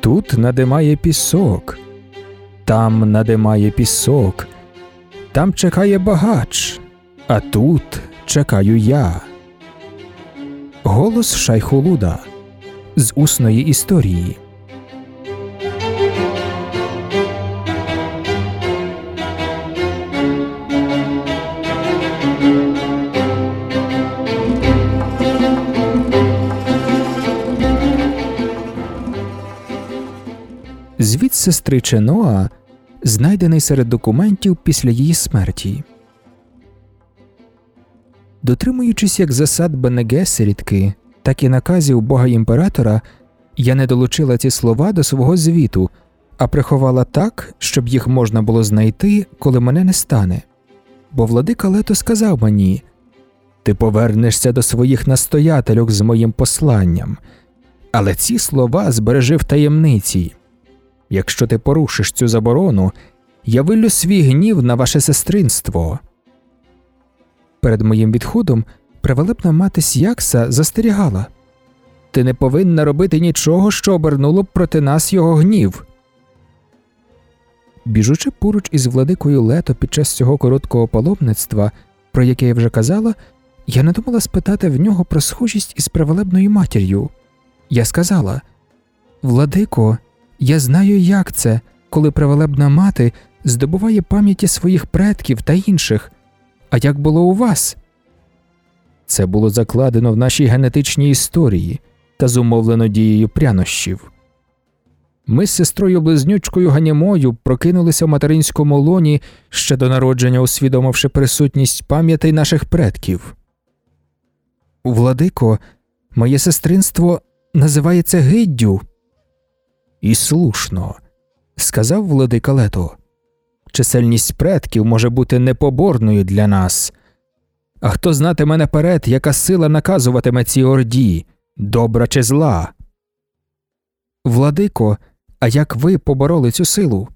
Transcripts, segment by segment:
Тут надимає пісок, там надимає пісок, там чекає багач, а тут чекаю я. Голос Шайхулуда з усної історії. Звіт сестри Ченоа, знайдений серед документів після її смерті. Дотримуючись як засад Бенегесерідки, так і наказів бога імператора, я не долучила ці слова до свого звіту, а приховала так, щоб їх можна було знайти, коли мене не стане. Бо владика Лето сказав мені Ти повернешся до своїх настоятельок з моїм посланням, але ці слова збережи в таємниці. Якщо ти порушиш цю заборону, я виллю свій гнів на ваше сестринство. Перед моїм відходом привелебна мати Сякса застерігала Ти не повинна робити нічого, що обернуло б проти нас його гнів. Біжучи поруч із владикою лето під час цього короткого паломництва, про яке я вже казала, я не думала спитати в нього про схожість із привелебною матір'ю. Я сказала Владико, я знаю, як це, коли привелебна мати здобуває пам'яті своїх предків та інших. А як було у вас? Це було закладено в нашій генетичній історії та зумовлено дією прянощів. Ми з сестрою близнючкою Ганімою прокинулися в материнському лоні ще до народження, усвідомивши присутність пам'ятей наших предків. Владико, моє сестринство називається гиддю. І слушно, сказав владика Лето. Чисельність предків може бути непоборною для нас. А хто знатиме наперед, яка сила наказуватиме цій орді, добра чи зла? Владико, а як ви побороли цю силу?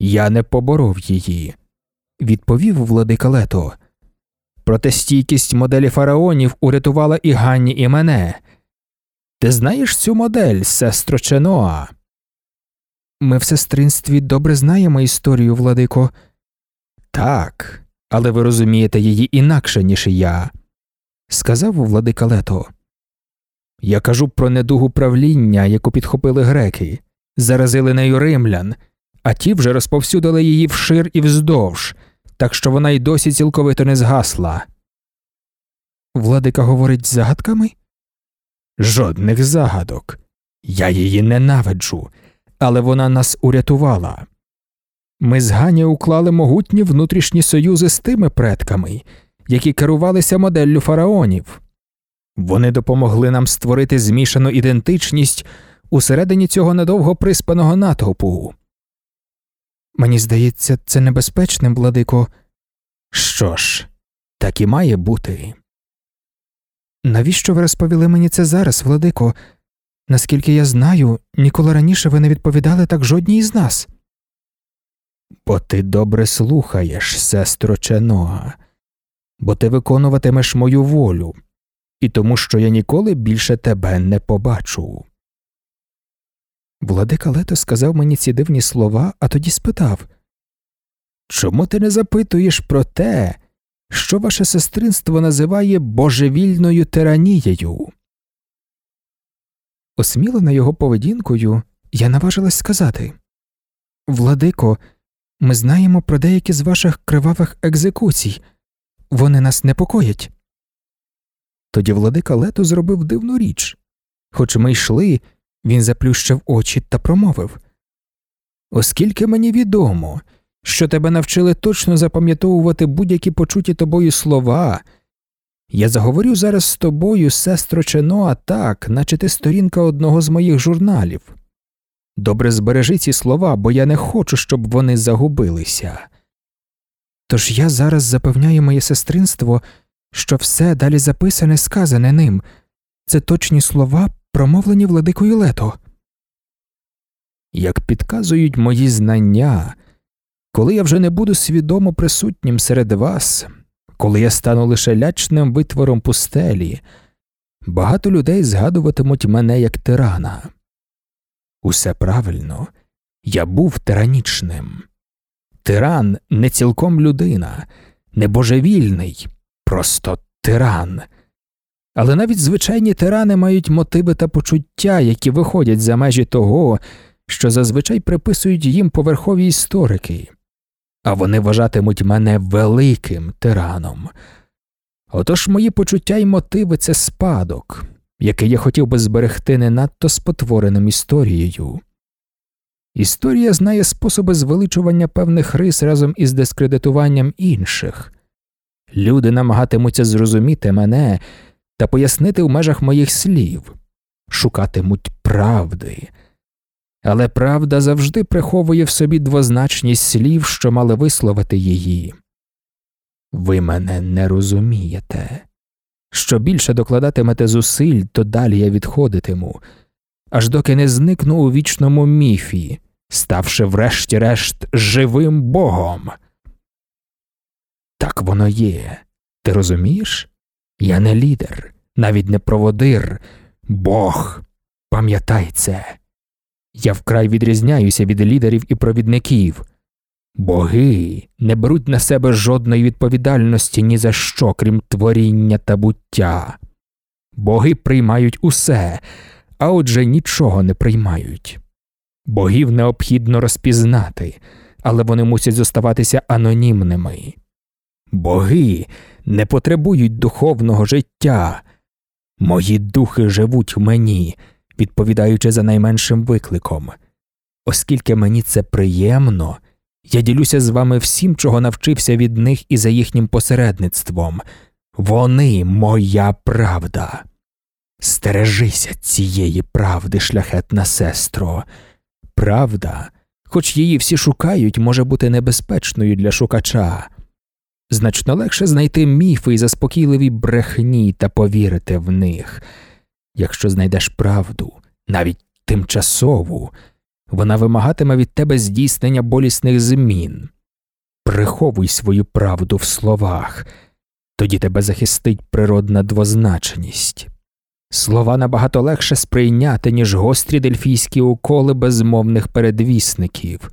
Я не поборов її, відповів владика Лето. Проте стійкість моделі фараонів урятувала і Ганні, і мене. Ти знаєш цю модель, сестро Ченоа? Ми в сестринстві добре знаємо історію, владико. Так, але ви розумієте її інакше, ніж я, сказав владика Лето. Я кажу про недугу правління, яку підхопили греки, заразили нею римлян, а ті вже розповсюдили її вшир і вздовж, так що вона й досі цілковито не згасла. Владика говорить загадками? Жодних загадок. Я її ненавиджу але вона нас урятувала. Ми з Гані уклали могутні внутрішні союзи з тими предками, які керувалися моделлю фараонів. Вони допомогли нам створити змішану ідентичність усередині цього недовго приспаного натовпу. Мені здається, це небезпечним, владико. Що ж, так і має бути. Навіщо ви розповіли мені це зараз, владико? Наскільки я знаю, ніколи раніше ви не відповідали так жодній із нас. Бо ти добре слухаєш, сестро Ченога, бо ти виконуватимеш мою волю, і тому, що я ніколи більше тебе не побачу. Владика Лето сказав мені ці дивні слова, а тоді спитав Чому ти не запитуєш про те, що ваше сестринство називає божевільною тиранією? Осмілена його поведінкою, я наважилась сказати Владико, ми знаємо про деякі з ваших кривавих екзекуцій, вони нас непокоять. Тоді владика Лето зробив дивну річ. Хоч ми йшли, він заплющив очі та промовив Оскільки мені відомо, що тебе навчили точно запам'ятовувати будь-які почуті тобою слова. Я заговорю зараз з тобою, сестро Ченоа, так, наче ти сторінка одного з моїх журналів. Добре збережи ці слова, бо я не хочу, щоб вони загубилися. Тож я зараз запевняю моє сестринство, що все далі записане, сказане ним, це точні слова, промовлені владикою Лето. Як підказують мої знання, коли я вже не буду свідомо присутнім серед вас, коли я стану лише лячним витвором пустелі, багато людей згадуватимуть мене як тирана. Усе правильно, я був тиранічним. Тиран не цілком людина, не божевільний, просто тиран. Але навіть звичайні тирани мають мотиви та почуття, які виходять за межі того, що зазвичай приписують їм поверхові історики, а вони вважатимуть мене великим тираном. Отож мої почуття і мотиви це спадок, який я хотів би зберегти не надто спотвореним історією. Історія знає способи звеличування певних рис разом із дискредитуванням інших. Люди намагатимуться зрозуміти мене та пояснити в межах моїх слів, шукатимуть правди. Але правда завжди приховує в собі двозначність слів, що мали висловити її. Ви мене не розумієте. Що більше докладатимете зусиль, то далі я відходитиму, аж доки не зникну у вічному міфі, ставши врешті-решт живим богом. Так воно є. Ти розумієш? Я не лідер, навіть не проводир, Бог. Пам'ятай це. Я вкрай відрізняюся від лідерів і провідників. Боги не беруть на себе жодної відповідальності ні за що, крім творіння та буття. Боги приймають усе, а отже нічого не приймають. Богів необхідно розпізнати, але вони мусять зоставатися анонімними. Боги не потребують духовного життя. Мої духи живуть в мені, відповідаючи за найменшим викликом. Оскільки мені це приємно, я ділюся з вами всім, чого навчився від них і за їхнім посередництвом. Вони моя правда. Стережися цієї правди, шляхетна сестро. Правда, хоч її всі шукають, може бути небезпечною для шукача. Значно легше знайти міфи і заспокійливі брехні та повірити в них. Якщо знайдеш правду, навіть тимчасову, вона вимагатиме від тебе здійснення болісних змін. Приховуй свою правду в словах, тоді тебе захистить природна двозначність. Слова набагато легше сприйняти, ніж гострі дельфійські уколи безмовних передвісників.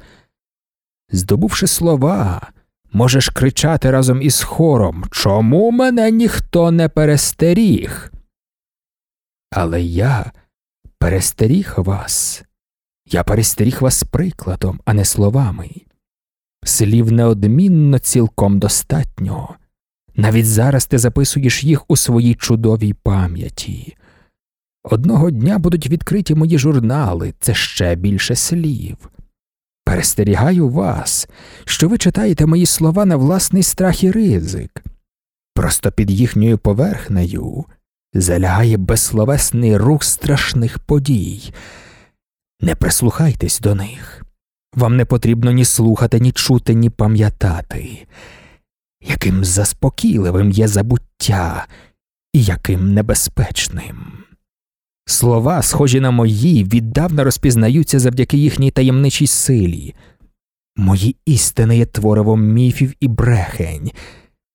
Здобувши слова, можеш кричати разом із хором Чому мене ніхто не перестеріг? Але я перестеріг вас. Я перестеріг вас прикладом, а не словами. Слів неодмінно цілком достатньо. Навіть зараз ти записуєш їх у своїй чудовій пам'яті. Одного дня будуть відкриті мої журнали, це ще більше слів. Перестерігаю вас, що ви читаєте мої слова на власний страх і ризик. Просто під їхньою поверхнею залягає безсловесний рух страшних подій. Не прислухайтесь до них. Вам не потрібно ні слухати, ні чути, ні пам'ятати, яким заспокійливим є забуття і яким небезпечним. Слова, схожі на мої, віддавна розпізнаються завдяки їхній таємничій силі. Мої істини є творивом міфів і брехень,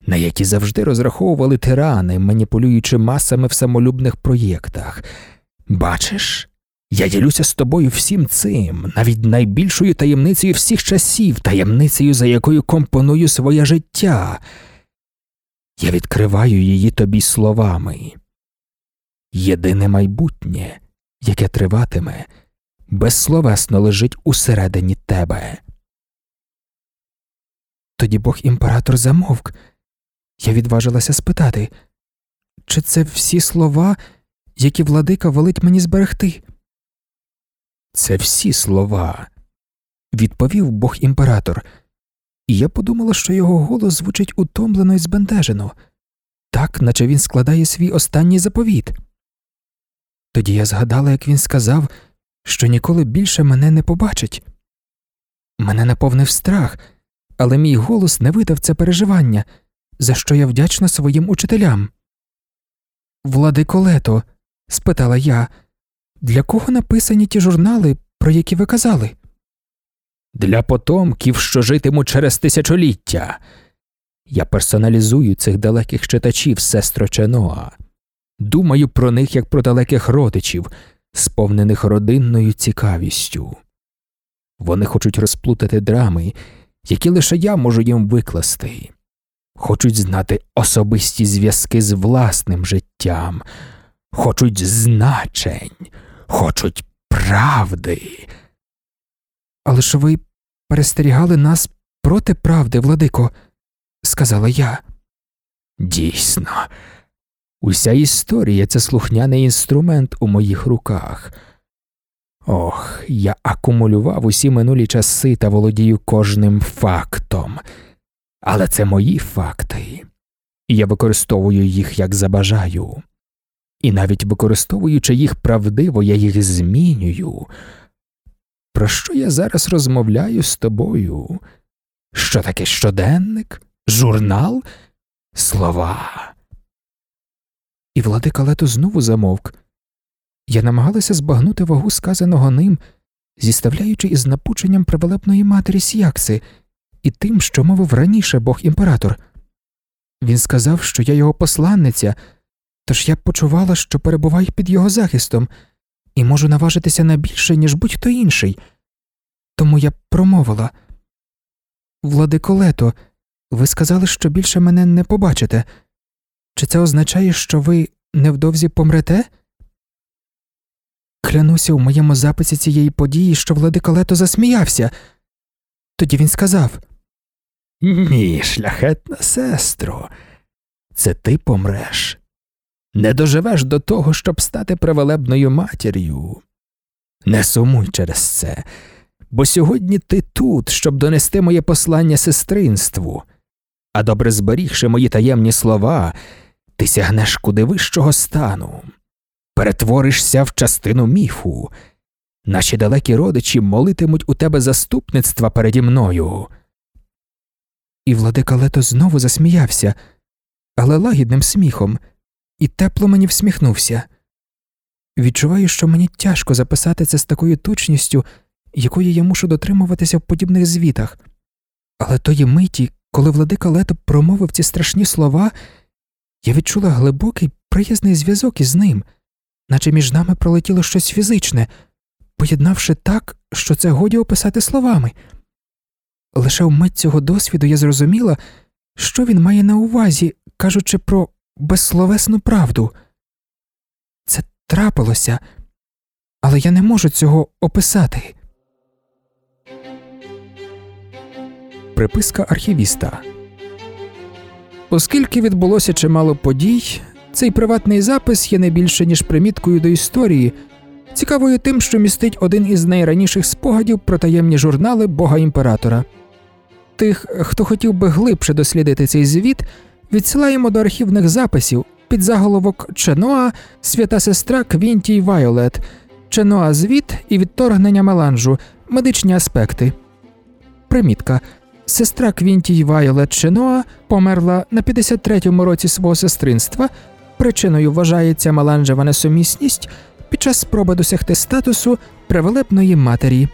на які завжди розраховували тирани, маніпулюючи масами в самолюбних проєктах. Бачиш, я ділюся з тобою всім цим, навіть найбільшою таємницею всіх часів, таємницею, за якою компоную своє життя. Я відкриваю її тобі словами. Єдине майбутнє, яке триватиме, безсловесно лежить усередині тебе. Тоді бог імператор замовк. Я відважилася спитати, чи це всі слова, які владика велить мені зберегти? Це всі слова, відповів бог імператор, і я подумала, що його голос звучить утомлено і збентежено, так, наче він складає свій останній заповіт. Тоді я згадала, як він сказав, що ніколи більше мене не побачить. Мене наповнив страх, але мій голос не видав це переживання, за що я вдячна своїм учителям. Владико Лето, спитала я, для кого написані ті журнали, про які ви казали? Для потомків, що житимуть через тисячоліття. Я персоналізую цих далеких читачів, сестро Ченоа. Думаю про них як про далеких родичів, сповнених родинною цікавістю. Вони хочуть розплутати драми, які лише я можу їм викласти, хочуть знати особисті зв'язки з власним життям, хочуть значень, хочуть правди. Але ж ви перестерігали нас проти правди, владико, сказала я. Дійсно, уся історія це слухняний інструмент у моїх руках. Ох, я акумулював усі минулі часи та володію кожним фактом. Але це мої факти, і я використовую їх як забажаю. І навіть використовуючи їх правдиво, я їх змінюю. Про що я зараз розмовляю з тобою? Що таке щоденник? Журнал? Слова. І владика Лето знову замовк. Я намагалася збагнути вагу сказаного ним, зіставляючи із напученням привелебної матері Сіякси і тим, що мовив раніше бог імператор. Він сказав, що я його посланниця, тож я почувала, що перебуваю під його захистом і можу наважитися на більше, ніж будь-хто інший. Тому я промовила Владико Лето, ви сказали, що більше мене не побачите. Чи це означає, що ви невдовзі помрете? Клянуся у моєму записі цієї події, що владика Лето засміявся. Тоді він сказав Ні, шляхетна сестро, це ти помреш. Не доживеш до того, щоб стати привелебною матір'ю. Не сумуй через це, бо сьогодні ти тут, щоб донести моє послання сестринству, а добре зберігши мої таємні слова, ти сягнеш куди вищого стану, перетворишся в частину міфу. Наші далекі родичі молитимуть у тебе заступництва переді мною. І владика Лето знову засміявся, але лагідним сміхом, і тепло мені всміхнувся. Відчуваю, що мені тяжко записати це з такою точністю, якої я мушу дотримуватися в подібних звітах. Але тої миті, коли владика Лето промовив ці страшні слова, я відчула глибокий приязний зв'язок із ним, наче між нами пролетіло щось фізичне, поєднавши так, що це годі описати словами. Лише вмить цього досвіду я зрозуміла, що він має на увазі, кажучи про безсловесну правду. Це трапилося, але я не можу цього описати. Приписка архівіста Оскільки відбулося чимало подій, цей приватний запис є не більше, ніж приміткою до історії, цікавою тим, що містить один із найраніших спогадів про таємні журнали Бога імператора. Тих, хто хотів би глибше дослідити цей звіт, відсилаємо до архівних записів під заголовок Ченоа, свята сестра Квінтій Вайолет, Ченоа звіт і відторгнення меланжу, медичні аспекти. Примітка. Сестра Квінтій Вайолет Ченоа померла на 53-му році свого сестринства. Причиною вважається меланжева несумісність під час спроби досягти статусу привелебної матері.